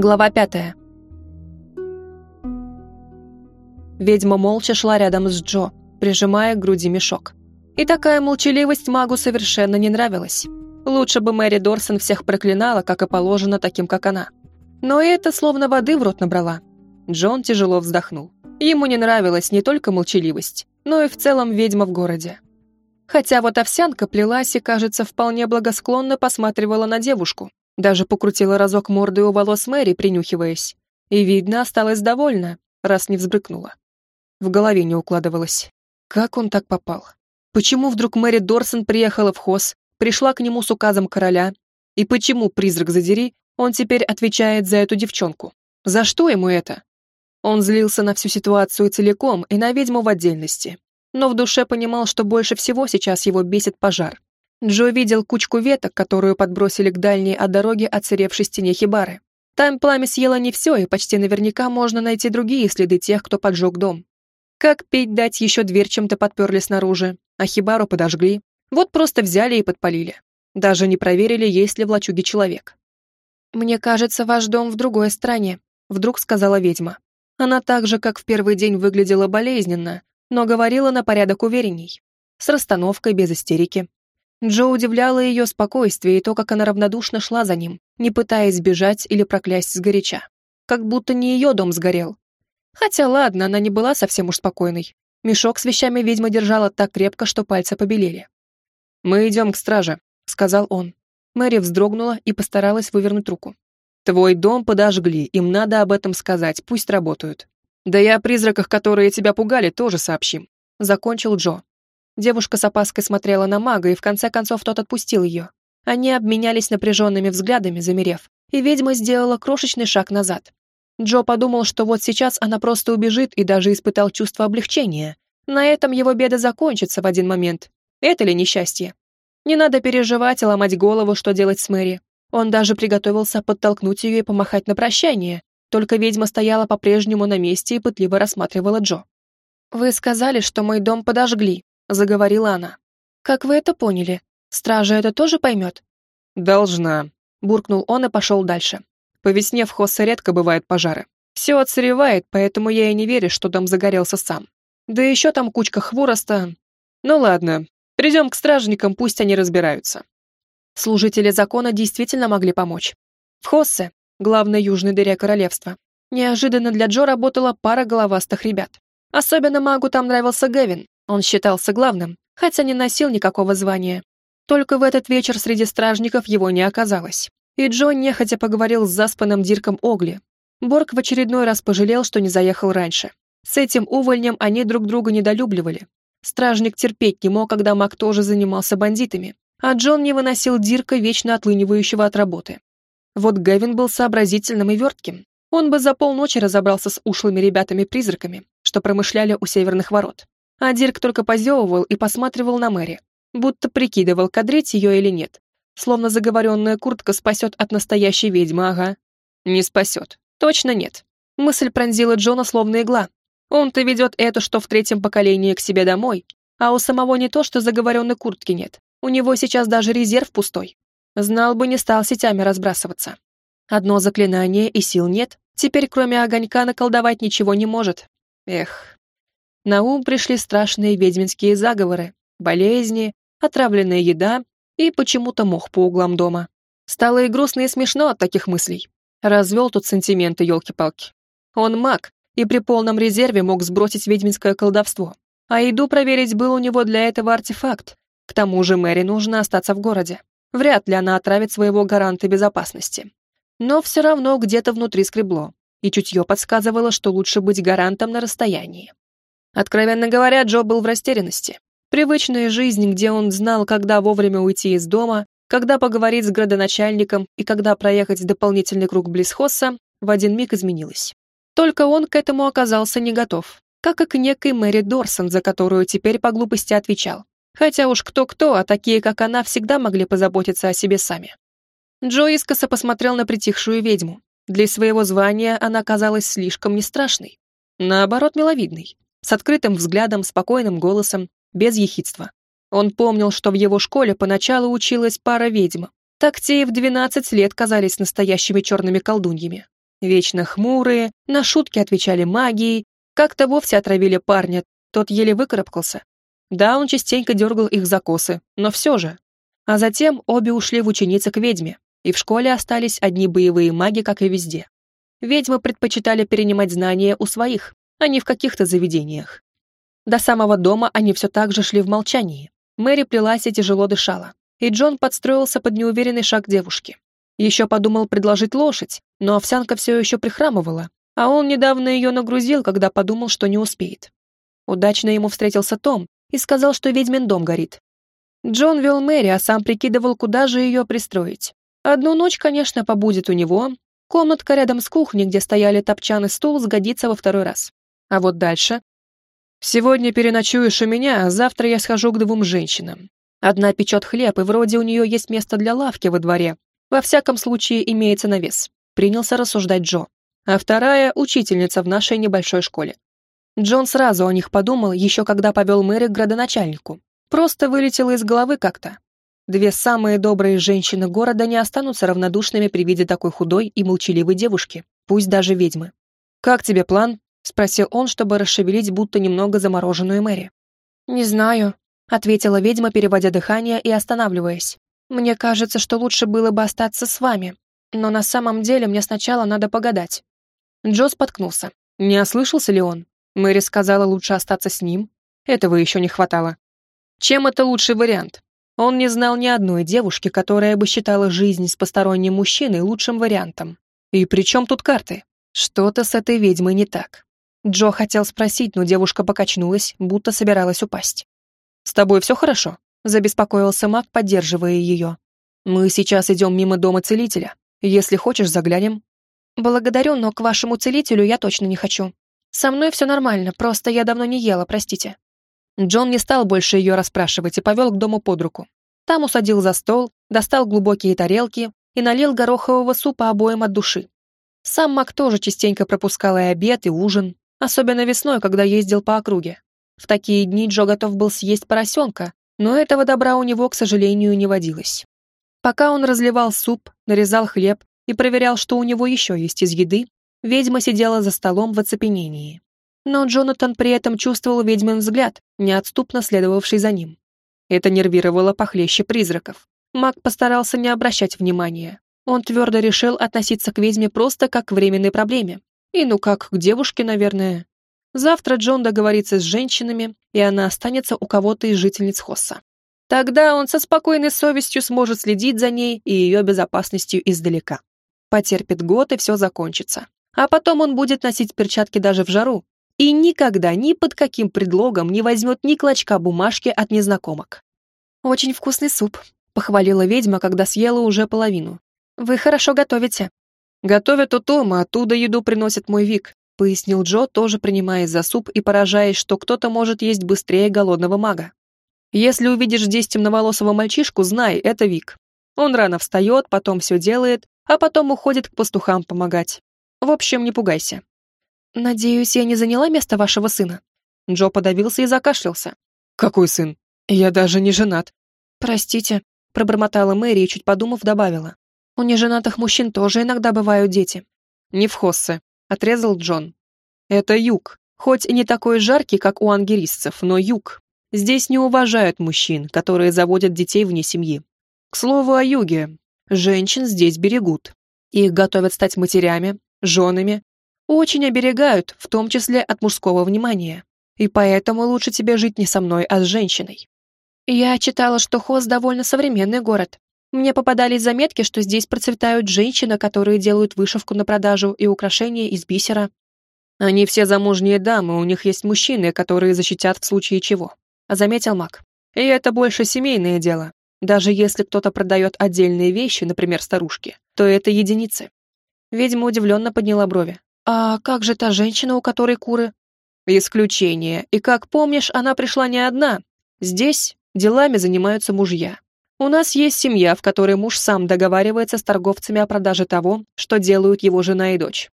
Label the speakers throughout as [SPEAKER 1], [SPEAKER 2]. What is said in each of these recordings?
[SPEAKER 1] Глава пятая. Ведьма молча шла рядом с Джо, прижимая к груди мешок. И такая молчаливость магу совершенно не нравилась. Лучше бы Мэри Дорсон всех проклинала, как и положено таким, как она. Но это словно воды в рот набрала. Джон тяжело вздохнул. Ему не нравилась не только молчаливость, но и в целом ведьма в городе. Хотя вот овсянка плелась и, кажется, вполне благосклонно посматривала на девушку. Даже покрутила разок мордой у волос Мэри, принюхиваясь. И, видно, осталась довольна, раз не взбрыкнула. В голове не укладывалось. Как он так попал? Почему вдруг Мэри Дорсон приехала в Хос, пришла к нему с указом короля? И почему, призрак задери, он теперь отвечает за эту девчонку? За что ему это? Он злился на всю ситуацию целиком и на ведьму в отдельности но в душе понимал, что больше всего сейчас его бесит пожар. Джо видел кучку веток, которую подбросили к дальней от дороги оцаревшей стене хибары. Там пламя съело не все, и почти наверняка можно найти другие следы тех, кто поджег дом. Как пить дать, еще дверь чем-то подперли снаружи, а хибару подожгли. Вот просто взяли и подпалили. Даже не проверили, есть ли в лачуге человек. «Мне кажется, ваш дом в другой стране», — вдруг сказала ведьма. Она так же, как в первый день выглядела болезненно, но говорила на порядок уверенней, с расстановкой, без истерики. Джо удивляла ее спокойствие и то, как она равнодушно шла за ним, не пытаясь сбежать или проклясть сгоряча. Как будто не ее дом сгорел. Хотя ладно, она не была совсем уж спокойной. Мешок с вещами ведьма держала так крепко, что пальцы побелели. «Мы идем к страже», — сказал он. Мэри вздрогнула и постаралась вывернуть руку. «Твой дом подожгли, им надо об этом сказать, пусть работают». «Да и о призраках, которые тебя пугали, тоже сообщим», — закончил Джо. Девушка с опаской смотрела на мага, и в конце концов тот отпустил ее. Они обменялись напряженными взглядами, замерев, и ведьма сделала крошечный шаг назад. Джо подумал, что вот сейчас она просто убежит и даже испытал чувство облегчения. На этом его беда закончится в один момент. Это ли несчастье? Не надо переживать и ломать голову, что делать с Мэри. Он даже приготовился подтолкнуть ее и помахать на прощание, только ведьма стояла по-прежнему на месте и пытливо рассматривала Джо. «Вы сказали, что мой дом подожгли», — заговорила она. «Как вы это поняли? Стража это тоже поймет?» «Должна», — буркнул он и пошел дальше. «По весне в Хоссе редко бывают пожары. Все отсыревает, поэтому я и не верю, что дом загорелся сам. Да еще там кучка хвороста. Ну ладно, придем к стражникам, пусть они разбираются». Служители закона действительно могли помочь. В Хоссе главной южной дыре королевства. Неожиданно для Джо работала пара головастых ребят. Особенно магу там нравился Гевин, он считался главным, хотя не носил никакого звания. Только в этот вечер среди стражников его не оказалось. И Джо нехотя поговорил с заспанным Дирком Огли. Борг в очередной раз пожалел, что не заехал раньше. С этим увольнем они друг друга недолюбливали. Стражник терпеть не мог, когда маг тоже занимался бандитами, а Джон не выносил Дирка, вечно отлынивающего от работы. Вот Гэвин был сообразительным и вертким. Он бы за полночи разобрался с ушлыми ребятами-призраками, что промышляли у северных ворот. А Дирк только позевывал и посматривал на Мэри, будто прикидывал, кадрить ее или нет. Словно заговоренная куртка спасет от настоящей ведьмы, ага. Не спасет. Точно нет. Мысль пронзила Джона словно игла. Он-то ведет это, что в третьем поколении к себе домой, а у самого не то, что заговоренной куртки нет. У него сейчас даже резерв пустой. Знал бы, не стал сетями разбрасываться. Одно заклинание и сил нет, теперь кроме огонька наколдовать ничего не может. Эх. На ум пришли страшные ведьминские заговоры, болезни, отравленная еда и почему-то мох по углам дома. Стало и грустно, и смешно от таких мыслей. Развел тут сантименты, елки-палки. Он маг, и при полном резерве мог сбросить ведьминское колдовство. А еду проверить был у него для этого артефакт. К тому же Мэри нужно остаться в городе. Вряд ли она отравит своего гаранта безопасности. Но все равно где-то внутри скребло, и чутье подсказывало, что лучше быть гарантом на расстоянии. Откровенно говоря, Джо был в растерянности. Привычная жизнь, где он знал, когда вовремя уйти из дома, когда поговорить с градоначальником и когда проехать дополнительный круг Близхосса, в один миг изменилась. Только он к этому оказался не готов, как и к некой Мэри Дорсон, за которую теперь по глупости отвечал. Хотя уж кто-кто, а такие, как она, всегда могли позаботиться о себе сами. Джо искоса посмотрел на притихшую ведьму. Для своего звания она казалась слишком не страшной. Наоборот, миловидной. С открытым взглядом, спокойным голосом, без ехидства. Он помнил, что в его школе поначалу училась пара ведьм. Так те и в 12 лет казались настоящими черными колдуньями. Вечно хмурые, на шутки отвечали магией, как-то вовсе отравили парня, тот еле выкарабкался. Да, он частенько дергал их за косы, но все же. А затем обе ушли в ученицы к ведьме, и в школе остались одни боевые маги, как и везде. Ведьмы предпочитали перенимать знания у своих, а не в каких-то заведениях. До самого дома они все так же шли в молчании. Мэри плелась и тяжело дышала, и Джон подстроился под неуверенный шаг девушки. Еще подумал предложить лошадь, но овсянка все еще прихрамывала, а он недавно ее нагрузил, когда подумал, что не успеет. Удачно ему встретился Том и сказал, что ведьмин дом горит. Джон вел Мэри, а сам прикидывал, куда же ее пристроить. Одну ночь, конечно, побудет у него. Комнатка рядом с кухней, где стояли топчан и стул, сгодится во второй раз. А вот дальше Сегодня переночуешь у меня, а завтра я схожу к двум женщинам. Одна печет хлеб, и вроде у нее есть место для лавки во дворе. Во всяком случае, имеется навес. Принялся рассуждать Джо. А вторая — учительница в нашей небольшой школе. Джон сразу о них подумал, еще когда повел Мэри к градоначальнику. Просто вылетело из головы как-то. Две самые добрые женщины города не останутся равнодушными при виде такой худой и молчаливой девушки, пусть даже ведьмы. «Как тебе план?» — спросил он, чтобы расшевелить будто немного замороженную Мэри. «Не знаю», — ответила ведьма, переводя дыхание и останавливаясь. «Мне кажется, что лучше было бы остаться с вами, но на самом деле мне сначала надо погадать». Джо споткнулся. Не ослышался ли он? Мэри сказала лучше остаться с ним. Этого еще не хватало. Чем это лучший вариант? Он не знал ни одной девушки, которая бы считала жизнь с посторонним мужчиной лучшим вариантом. И при чем тут карты? Что-то с этой ведьмой не так. Джо хотел спросить, но девушка покачнулась, будто собиралась упасть. «С тобой все хорошо?» — забеспокоился маг, поддерживая ее. «Мы сейчас идем мимо дома целителя. Если хочешь, заглянем». «Благодарю, но к вашему целителю я точно не хочу. Со мной все нормально, просто я давно не ела, простите». Джон не стал больше ее расспрашивать и повел к дому под руку. Там усадил за стол, достал глубокие тарелки и налил горохового супа обоим от души. Сам Мак тоже частенько пропускал и обед, и ужин, Особенно весной, когда ездил по округе. В такие дни Джо готов был съесть поросенка, но этого добра у него, к сожалению, не водилось. Пока он разливал суп, нарезал хлеб и проверял, что у него еще есть из еды, ведьма сидела за столом в оцепенении. Но Джонатан при этом чувствовал ведьмин взгляд, неотступно следовавший за ним. Это нервировало похлеще призраков. Маг постарался не обращать внимания. Он твердо решил относиться к ведьме просто как к временной проблеме, и ну как, к девушке, наверное. Завтра Джон договорится с женщинами, и она останется у кого-то из жительниц Хосса. Тогда он со спокойной совестью сможет следить за ней и ее безопасностью издалека. Потерпит год, и все закончится. А потом он будет носить перчатки даже в жару. И никогда ни под каким предлогом не возьмет ни клочка бумажки от незнакомок. «Очень вкусный суп», — похвалила ведьма, когда съела уже половину. «Вы хорошо готовите». «Готовят у Тома, оттуда еду приносит мой Вик», пояснил Джо, тоже принимаясь за суп и поражаясь, что кто-то может есть быстрее голодного мага. «Если увидишь здесь темноволосого мальчишку, знай, это Вик. Он рано встает, потом все делает, а потом уходит к пастухам помогать. В общем, не пугайся». «Надеюсь, я не заняла место вашего сына?» Джо подавился и закашлялся. «Какой сын? Я даже не женат». «Простите», — пробормотала Мэри и, чуть подумав, добавила. У неженатых мужчин тоже иногда бывают дети. Не в Хоссе, отрезал Джон. Это юг. Хоть и не такой жаркий, как у ангерисцев, но юг. Здесь не уважают мужчин, которые заводят детей вне семьи. К слову о юге. Женщин здесь берегут. Их готовят стать матерями, женами. Очень оберегают, в том числе от мужского внимания. И поэтому лучше тебе жить не со мной, а с женщиной. Я читала, что Хос довольно современный город. Мне попадались заметки, что здесь процветают женщины, которые делают вышивку на продажу и украшения из бисера. Они все замужние дамы, у них есть мужчины, которые защитят в случае чего. Заметил Мак. И это больше семейное дело. Даже если кто-то продает отдельные вещи, например, старушки, то это единицы. Ведьма удивленно подняла брови. «А как же та женщина, у которой куры?» «Исключение. И как помнишь, она пришла не одна. Здесь делами занимаются мужья. У нас есть семья, в которой муж сам договаривается с торговцами о продаже того, что делают его жена и дочь.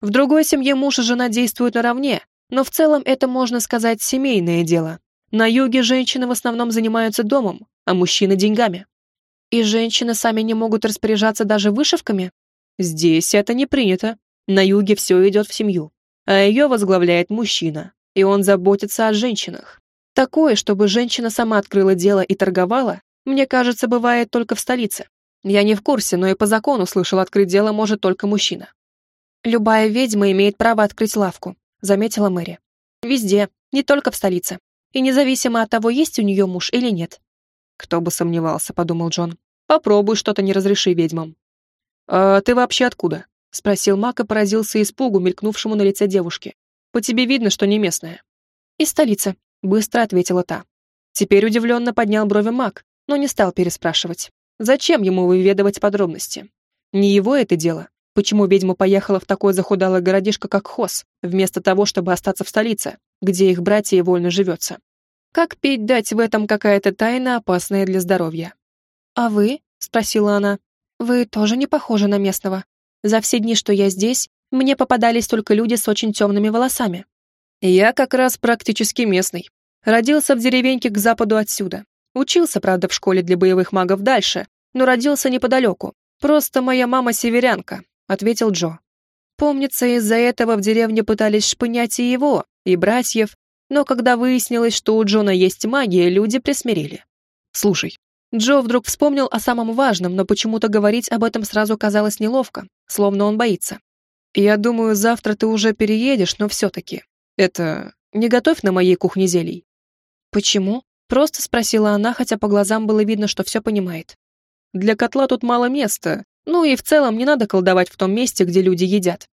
[SPEAKER 1] В другой семье муж и жена действуют наравне, но в целом это, можно сказать, семейное дело. На юге женщины в основном занимаются домом, а мужчины – деньгами. И женщины сами не могут распоряжаться даже вышивками? Здесь это не принято. На юге все идет в семью, а ее возглавляет мужчина, и он заботится о женщинах. Такое, чтобы женщина сама открыла дело и торговала, мне кажется, бывает только в столице. Я не в курсе, но и по закону слышал, открыть дело может только мужчина. «Любая ведьма имеет право открыть лавку», — заметила Мэри. «Везде, не только в столице. И независимо от того, есть у нее муж или нет». «Кто бы сомневался», — подумал Джон. «Попробуй что-то не разреши ведьмам». «А ты вообще откуда?» — спросил Мак и поразился испугу, мелькнувшему на лице девушки. «По тебе видно, что не местная». «Из столицы», — быстро ответила та. Теперь удивленно поднял брови Мак, но не стал переспрашивать. Зачем ему выведывать подробности? Не его это дело. Почему ведьма поехала в такой захудалый городишко, как Хос, вместо того, чтобы остаться в столице, где их братья вольно живется? Как пить дать в этом какая-то тайна, опасная для здоровья? «А вы?» — спросила она. «Вы тоже не похожи на местного. За все дни, что я здесь, мне попадались только люди с очень темными волосами». «Я как раз практически местный. Родился в деревеньке к западу отсюда. Учился, правда, в школе для боевых магов дальше, но родился неподалеку. Просто моя мама северянка, ответил Джо. Помнится, из-за этого в деревне пытались шпынять и его, и братьев, но когда выяснилось, что у Джона есть магия, люди присмирили. Слушай, Джо вдруг вспомнил о самом важном, но почему-то говорить об этом сразу казалось неловко, словно он боится. Я думаю, завтра ты уже переедешь, но все-таки. Это... Не готовь на моей кухне зелий. Почему? Просто спросила она, хотя по глазам было видно, что все понимает. Для котла тут мало места, ну и в целом не надо колдовать в том месте, где люди едят.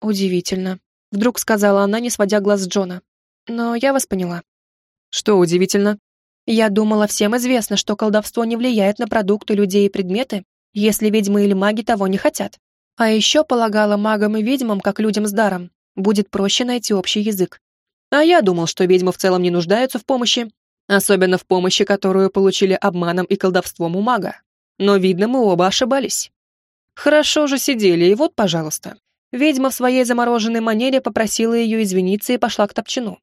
[SPEAKER 1] Удивительно. Вдруг сказала она, не сводя глаз с Джона. Но я вас поняла. Что удивительно? Я думала, всем известно, что колдовство не влияет на продукты, людей и предметы, если ведьмы или маги того не хотят. А еще полагала магам и ведьмам, как людям с даром, будет проще найти общий язык. А я думал, что ведьмы в целом не нуждаются в помощи, особенно в помощи, которую получили обманом и колдовством у мага. Но, видно, мы оба ошибались. Хорошо же сидели, и вот, пожалуйста. Ведьма в своей замороженной манере попросила ее извиниться и пошла к топчину.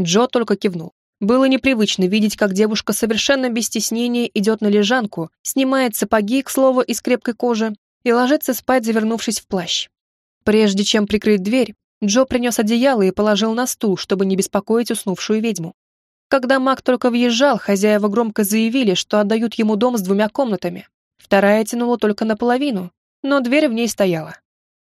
[SPEAKER 1] Джо только кивнул. Было непривычно видеть, как девушка совершенно без стеснения идет на лежанку, снимает сапоги, к слову, из крепкой кожи, и ложится спать, завернувшись в плащ. Прежде чем прикрыть дверь, Джо принес одеяло и положил на стул, чтобы не беспокоить уснувшую ведьму. Когда маг только въезжал, хозяева громко заявили, что отдают ему дом с двумя комнатами. Вторая тянула только наполовину, но дверь в ней стояла.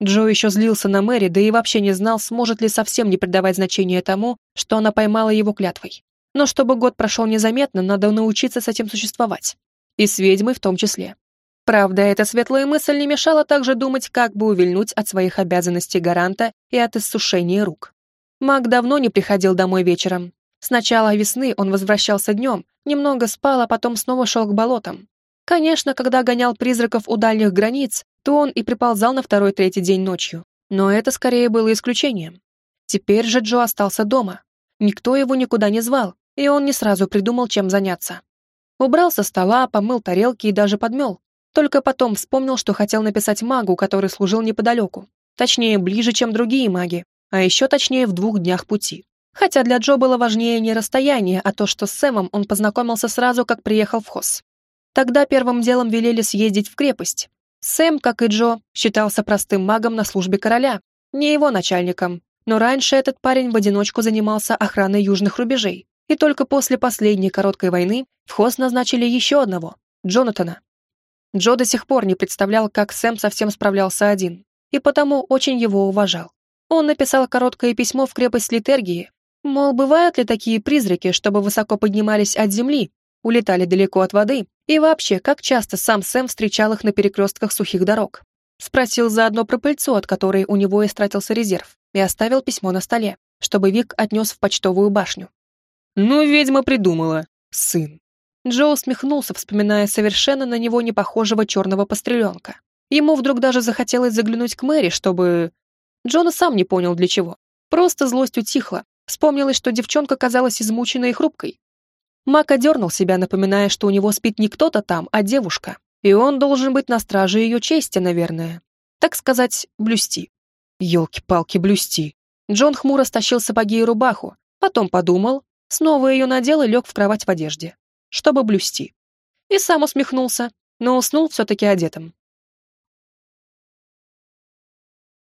[SPEAKER 1] Джо еще злился на Мэри, да и вообще не знал, сможет ли совсем не придавать значения тому, что она поймала его клятвой. Но чтобы год прошел незаметно, надо научиться с этим существовать. И с ведьмой в том числе. Правда, эта светлая мысль не мешала также думать, как бы увильнуть от своих обязанностей гаранта и от иссушения рук. Маг давно не приходил домой вечером, с начала весны он возвращался днем, немного спал, а потом снова шел к болотам. Конечно, когда гонял призраков у дальних границ, то он и приползал на второй-третий день ночью. Но это скорее было исключением. Теперь же Джо остался дома. Никто его никуда не звал, и он не сразу придумал, чем заняться. Убрал со стола, помыл тарелки и даже подмел. Только потом вспомнил, что хотел написать магу, который служил неподалеку. Точнее, ближе, чем другие маги, а еще точнее в двух днях пути. Хотя для Джо было важнее не расстояние, а то, что с Сэмом он познакомился сразу, как приехал в Хос. Тогда первым делом велели съездить в крепость. Сэм, как и Джо, считался простым магом на службе короля, не его начальником. Но раньше этот парень в одиночку занимался охраной южных рубежей. И только после последней короткой войны в Хос назначили еще одного, Джонатана. Джо до сих пор не представлял, как Сэм совсем справлялся один, и потому очень его уважал. Он написал короткое письмо в крепость Литергии, Мол, бывают ли такие призраки, чтобы высоко поднимались от земли, улетали далеко от воды, и вообще, как часто сам Сэм встречал их на перекрестках сухих дорог? Спросил заодно про пыльцу, от которой у него истратился резерв, и оставил письмо на столе, чтобы Вик отнес в почтовую башню. «Ну, ведьма придумала, сын». Джо усмехнулся, вспоминая совершенно на него не похожего черного постреленка. Ему вдруг даже захотелось заглянуть к Мэри, чтобы... Джона сам не понял для чего. Просто злость утихла, Вспомнилось, что девчонка казалась измученной и хрупкой. Мак одернул себя, напоминая, что у него спит не кто-то там, а девушка, и он должен быть на страже ее чести, наверное. Так сказать, блюсти. Ёлки-палки, блюсти. Джон хмуро стащил сапоги и рубаху, потом подумал, снова ее надел и лег в кровать в одежде, чтобы блюсти. И сам усмехнулся, но уснул все-таки одетым.